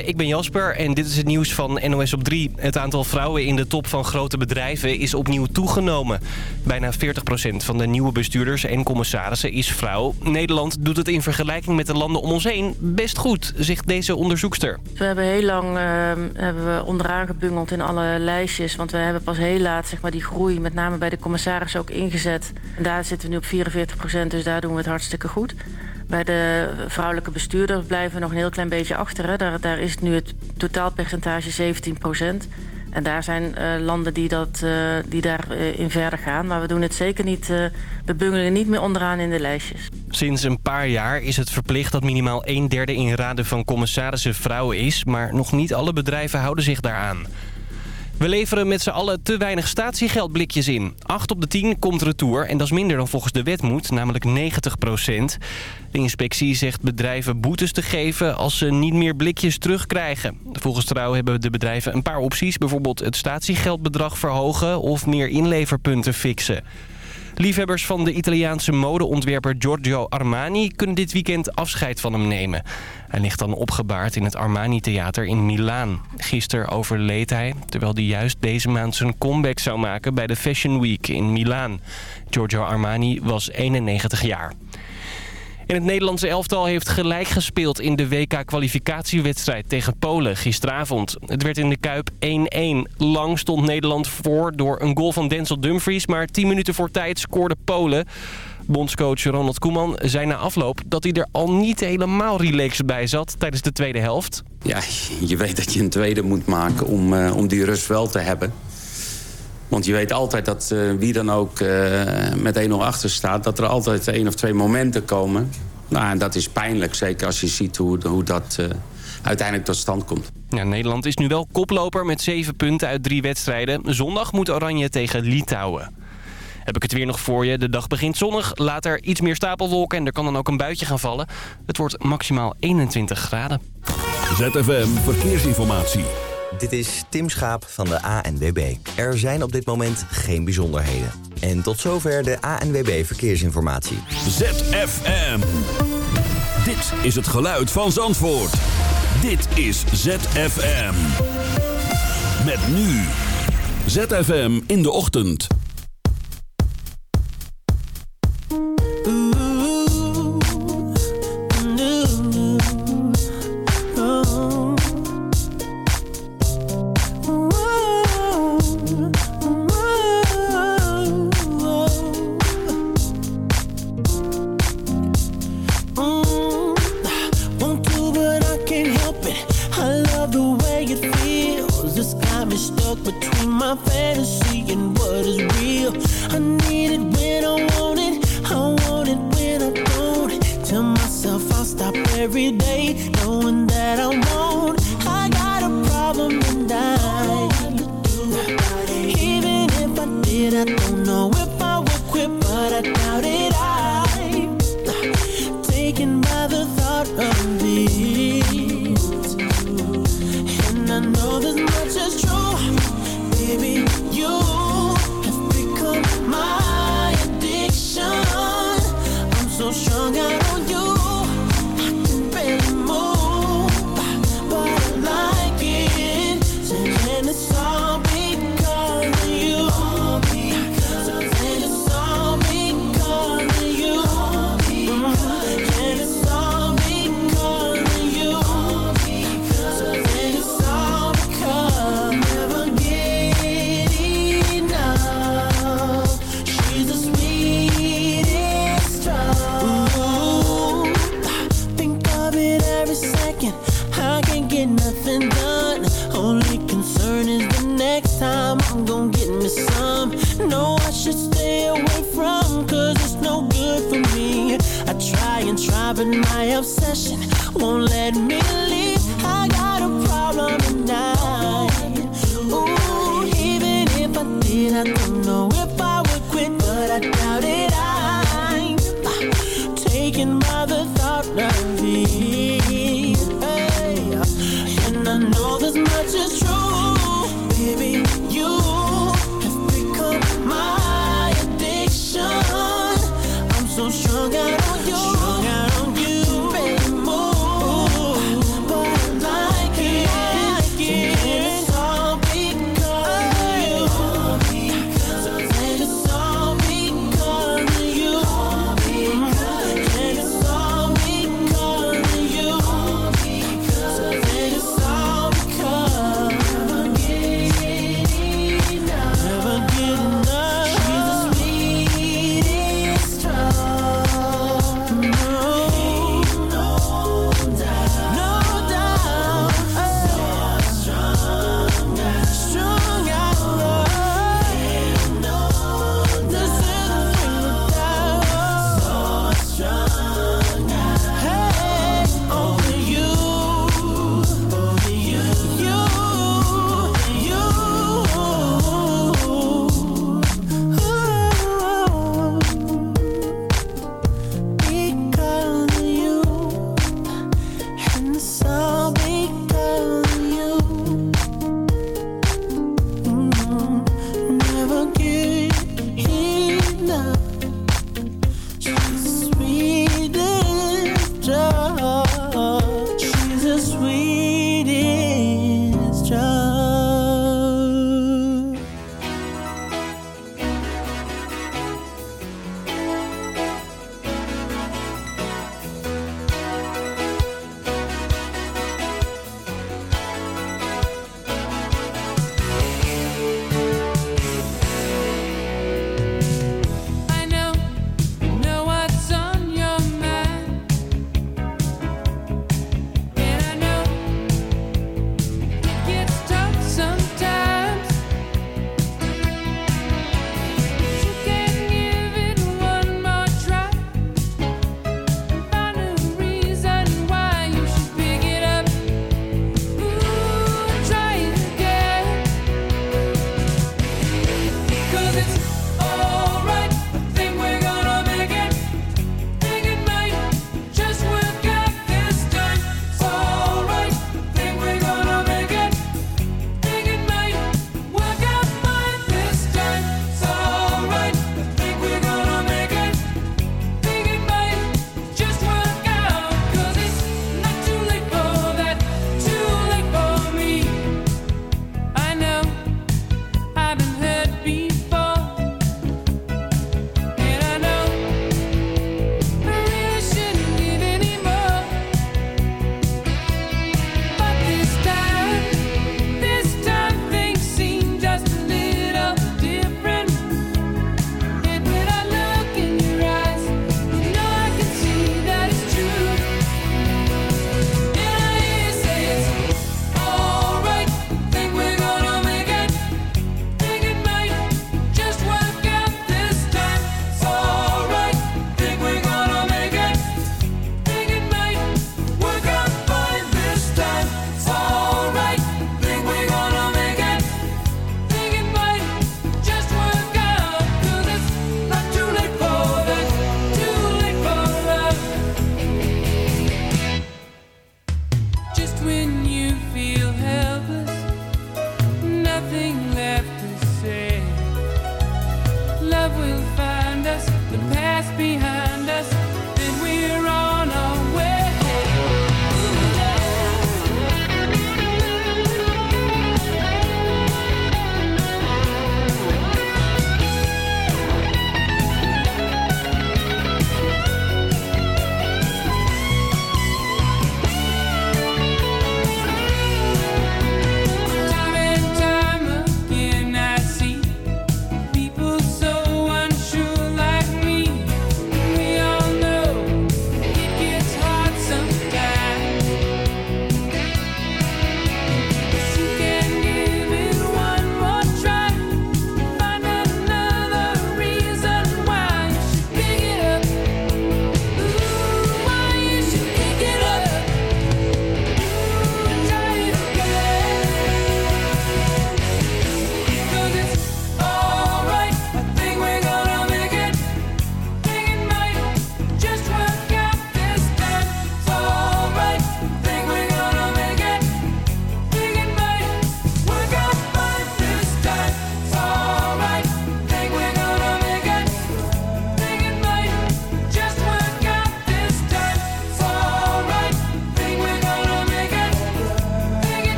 Goedemorgen, ik ben Jasper en dit is het nieuws van NOS op 3. Het aantal vrouwen in de top van grote bedrijven is opnieuw toegenomen. Bijna 40% van de nieuwe bestuurders en commissarissen is vrouw. Nederland doet het in vergelijking met de landen om ons heen best goed, zegt deze onderzoekster. We hebben heel lang uh, hebben we onderaan gebungeld in alle lijstjes. Want we hebben pas heel laat zeg maar, die groei, met name bij de commissarissen, ook ingezet. En daar zitten we nu op 44%, dus daar doen we het hartstikke goed. Bij de vrouwelijke bestuurders blijven we nog een heel klein beetje achter. Hè. Daar, daar is nu het totaalpercentage 17 procent. En daar zijn uh, landen die, dat, uh, die daarin uh, in verder gaan. Maar we doen het zeker niet. we bungelen niet meer onderaan in de lijstjes. Sinds een paar jaar is het verplicht dat minimaal een derde in raden van commissarissen vrouwen is. Maar nog niet alle bedrijven houden zich daaraan. We leveren met z'n allen te weinig statiegeldblikjes in. 8 op de 10 komt retour en dat is minder dan volgens de wet moet, namelijk 90 procent. De inspectie zegt bedrijven boetes te geven als ze niet meer blikjes terugkrijgen. Volgens Trouw hebben de bedrijven een paar opties. Bijvoorbeeld het statiegeldbedrag verhogen of meer inleverpunten fixen. Liefhebbers van de Italiaanse modeontwerper Giorgio Armani kunnen dit weekend afscheid van hem nemen. Hij ligt dan opgebaard in het Armani-theater in Milaan. Gisteren overleed hij, terwijl hij juist deze maand zijn comeback zou maken bij de Fashion Week in Milaan. Giorgio Armani was 91 jaar. En het Nederlandse elftal heeft gelijk gespeeld in de WK-kwalificatiewedstrijd tegen Polen gisteravond. Het werd in de Kuip 1-1. Lang stond Nederland voor door een goal van Denzel Dumfries, maar 10 minuten voor tijd scoorde Polen. Bondscoach Ronald Koeman zei na afloop dat hij er al niet helemaal relaxed bij zat tijdens de tweede helft. Ja, je weet dat je een tweede moet maken om, uh, om die rust wel te hebben. Want je weet altijd dat uh, wie dan ook uh, met 1-0 achter staat... dat er altijd één of twee momenten komen. Nou, en dat is pijnlijk, zeker als je ziet hoe, hoe dat uh, uiteindelijk tot stand komt. Ja, Nederland is nu wel koploper met zeven punten uit drie wedstrijden. Zondag moet Oranje tegen Litouwen. Heb ik het weer nog voor je. De dag begint zonnig, later iets meer stapelwolken... en er kan dan ook een buitje gaan vallen. Het wordt maximaal 21 graden. ZFM Verkeersinformatie. Dit is Tim Schaap van de ANWB. Er zijn op dit moment geen bijzonderheden. En tot zover de ANWB Verkeersinformatie. ZFM. Dit is het geluid van Zandvoort. Dit is ZFM. Met nu. ZFM in de ochtend.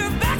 you're back.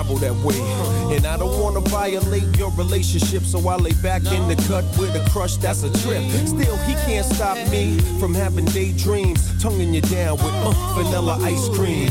Travel that way. And I don't wanna violate your relationship, so I lay back in the cut with a crush that's a trip. Still, he can't stop me from having daydreams, tonguing you down with uh, vanilla ice cream.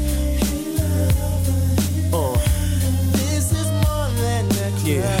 Yeah.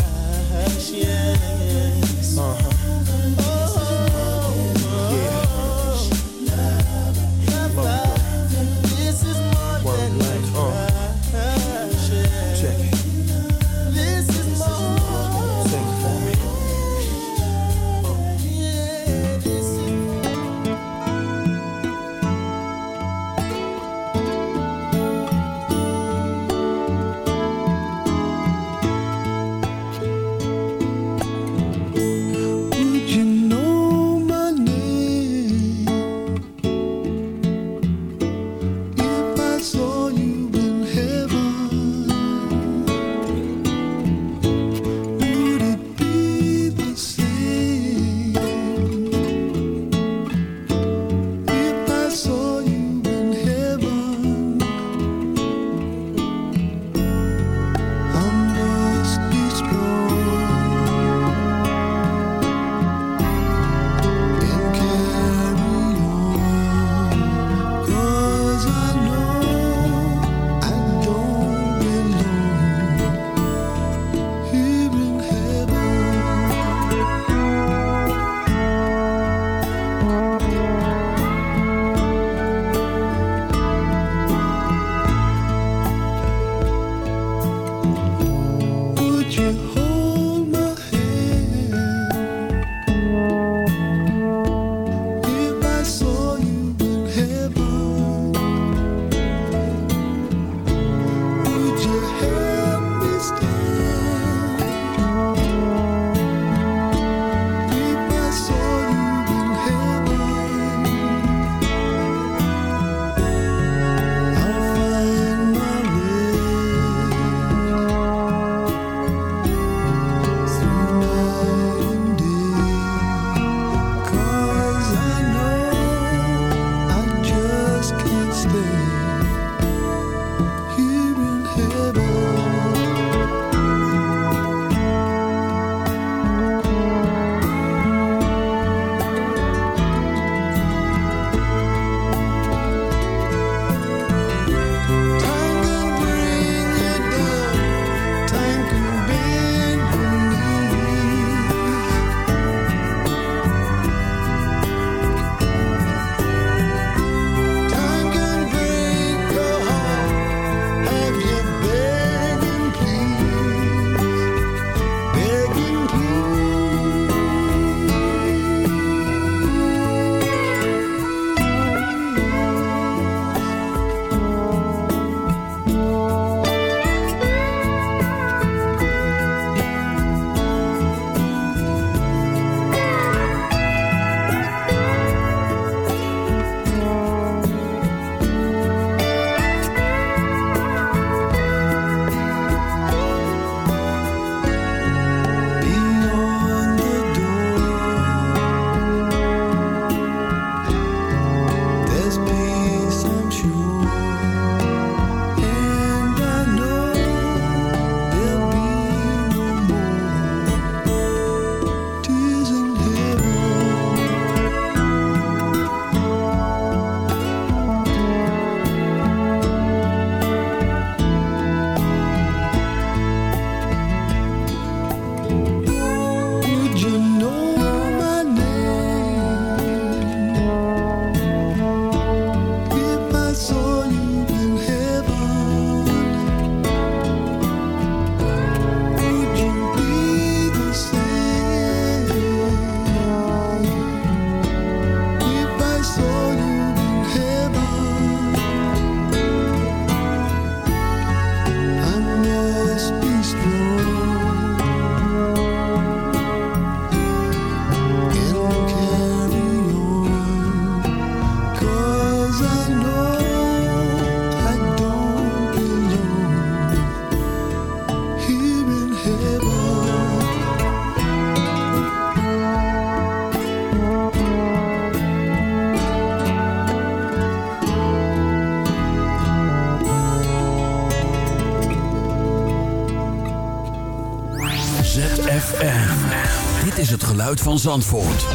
Van Zandvoort.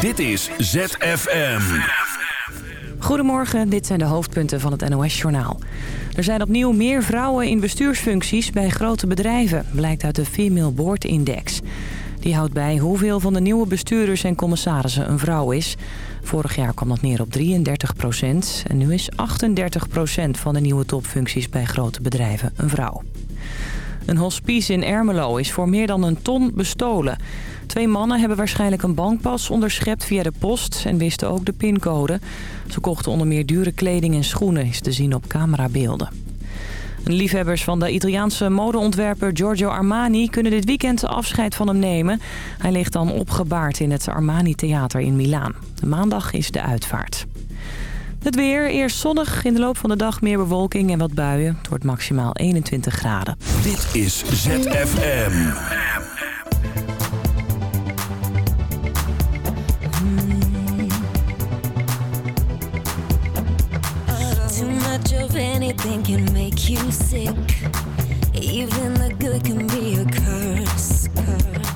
Dit is ZFM. Goedemorgen, dit zijn de hoofdpunten van het NOS-journaal. Er zijn opnieuw meer vrouwen in bestuursfuncties bij grote bedrijven... blijkt uit de Female Board Index. Die houdt bij hoeveel van de nieuwe bestuurders en commissarissen een vrouw is. Vorig jaar kwam dat neer op 33 procent. En nu is 38 procent van de nieuwe topfuncties bij grote bedrijven een vrouw. Een hospice in Ermelo is voor meer dan een ton bestolen. Twee mannen hebben waarschijnlijk een bankpas onderschept via de post... en wisten ook de pincode. Ze kochten onder meer dure kleding en schoenen, is te zien op camerabeelden. Liefhebbers van de Italiaanse modeontwerper Giorgio Armani... kunnen dit weekend afscheid van hem nemen. Hij ligt dan opgebaard in het Armani Theater in Milaan. Maandag is de uitvaart. Het weer, eerst zonnig, in de loop van de dag meer bewolking en wat buien. Het wordt maximaal 21 graden. Dit is ZFM. Too much of anything can make you sick. Even the good can be a curse. Curse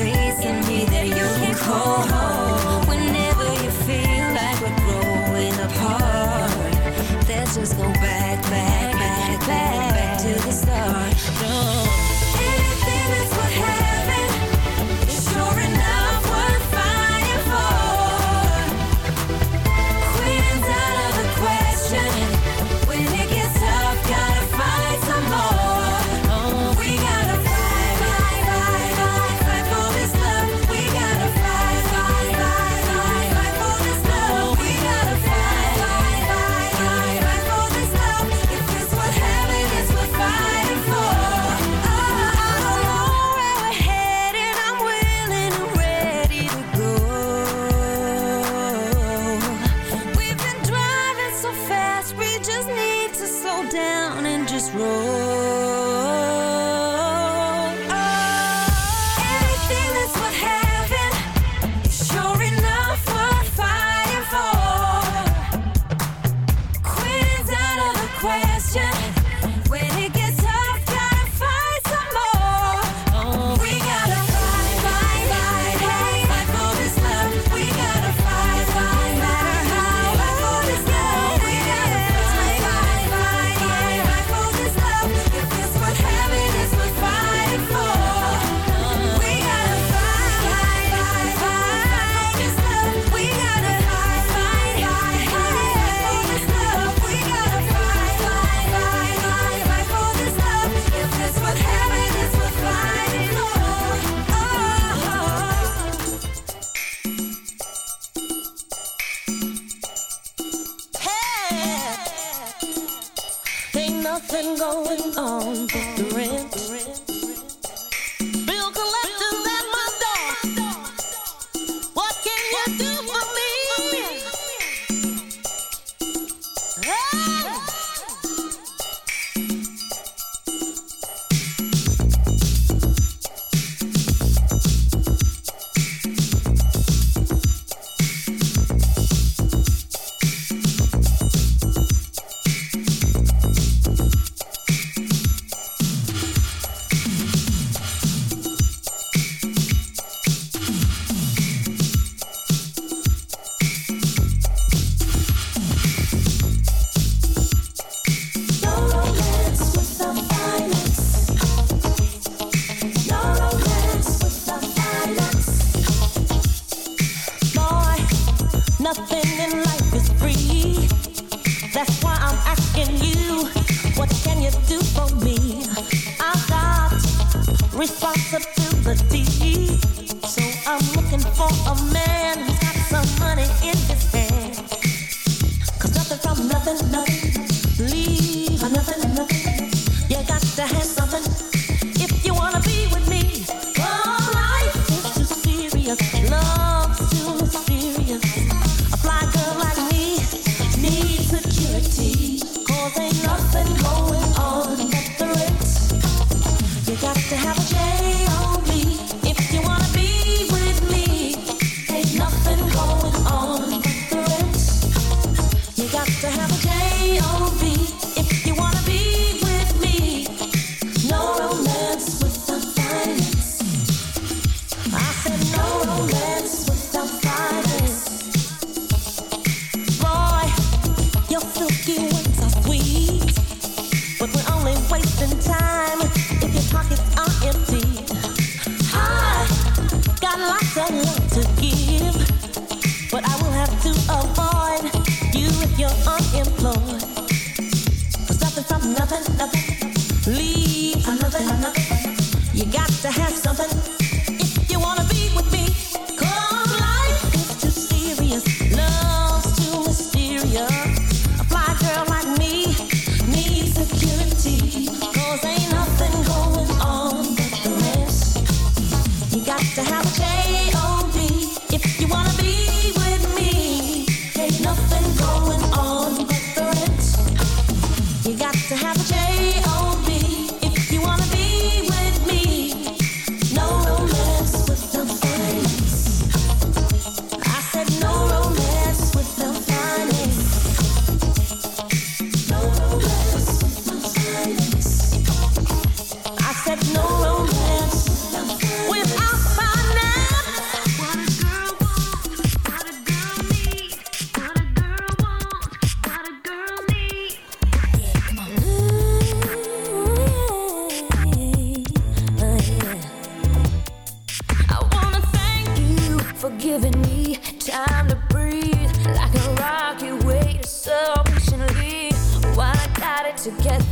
always giving me time to breathe like a patiently while I got it together.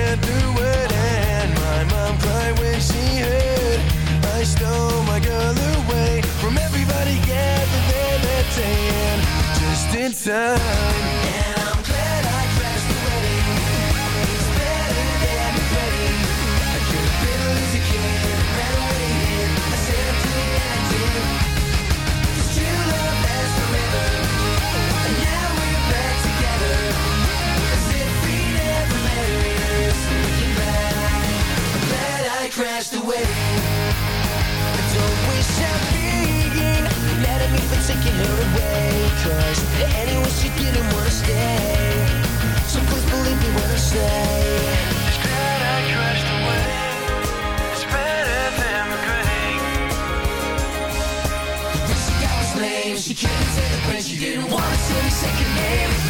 ran through it, and my mom cried when she heard I stole my girl away from everybody gathered there that day, and just in time. away. I don't wish I'm being mad at me for taking her away. Cause anyway she didn't wanna stay. So please believe me when I say. It's I crashed away. It's better than regretting When she got his name She couldn't say the pain She didn't wanna say me second name.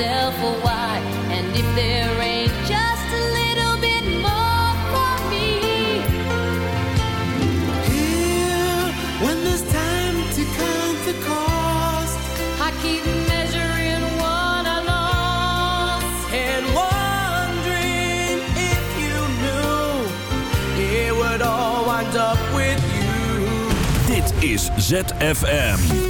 myself why. And if there ain't just a little bit more for me, Here, when there's time to count the cost, I keep measuring what I lost. and wondering if you knew it would all wind up with you. Dit is ZFM.